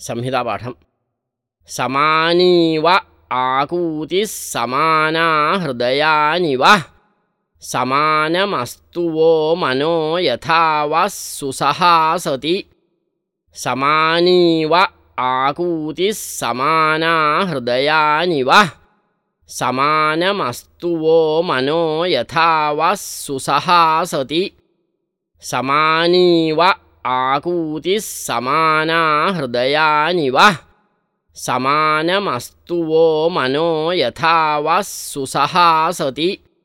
संहितापाठं समानीव आकूतिः समाना हृदयानिव समानमस्तु वो मनो यथा वः सुसहासति। समानीव आकूतिः समाना हृदयानिव समानमस्तु वो मनो यथा वः सुसहासति। समानीव आकूतिः समाना हृदयानिव समानमस्तु वो मनो यथा वः सुसहासति